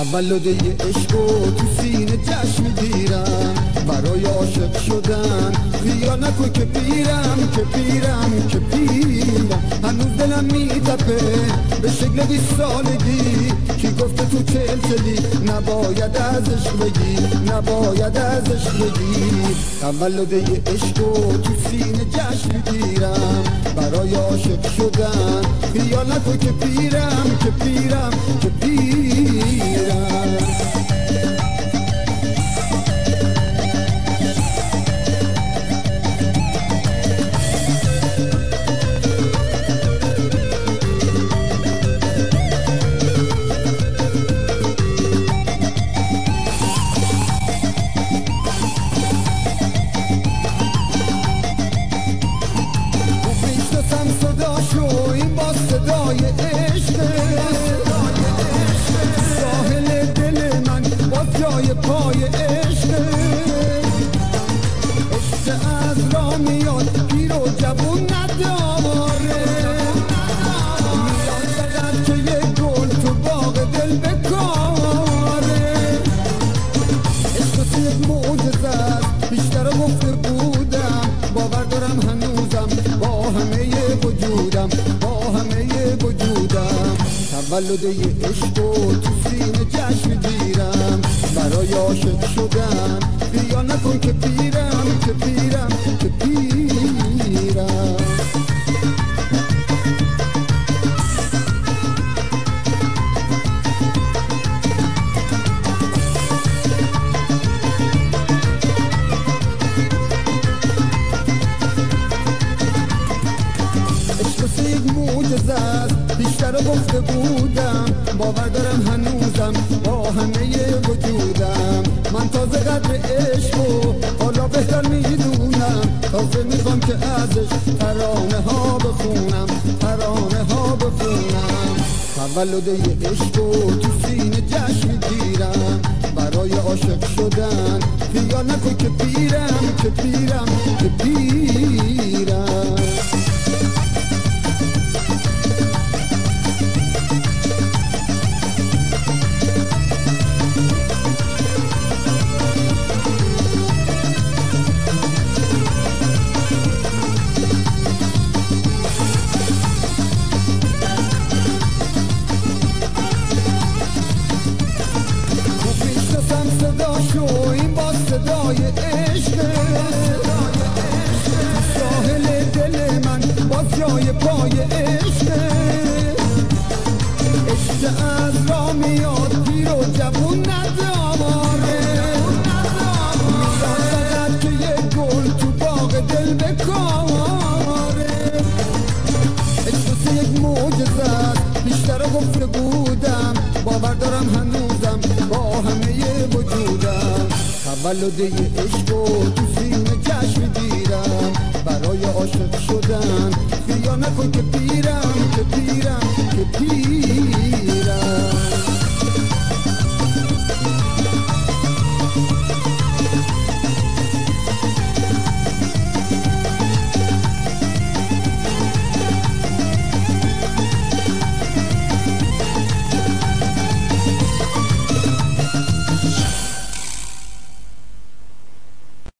تولد عشق و تو سینه جشن می‌گیرم. برای عاشق شدن خیال نکن که پیرم که پیرم که پیرم. هنوز دلم میتپه به شکل بیست سالگی کی گفته تو چل چلی نباید ازش بگی نباید ازش بگی. تولد عشق و تو سینه جشن می‌گیرم. برای عاشق شدن خیال که پیرم که پیرم که پیرم. صدای عشقه ساحل دل من با جای پای عشق. از را میاد پیر نداره. میاد فقط باغ دل عشق بیشتر گفته بودم. باور دارم هنوزم با همه وجودم. تولد یه عشق و تو سینه جشن می‌گیرم. برای عاشق شدن. خیال نکن که پیرم که پیرم که پیرم. معجزه است. رو گفته بودم. باور دارم هنوزم با همه وجودم. من تازه قدر عشق و حالا بهتر می‌دونم. تازه می‌خوام که ازش ترانه ها بخونم. ترانه ها بخونم. تولد یه عشق و تو سینه جشن می‌گیرم. برای عاشق شدن خیال نکن که پیرم که پیرم که پیرم. عشق. از را میاد پیر و جوون نداره که یه گل تو باغ دل بکاره عشق یک معجزه است. بیشتر گفته بودم. باور دارم هنوزم با همه وجودم. تولد عشق و تو سینه جشن برای عاشق شدن. بیا نکن که پیرم که پیرم که پیرم.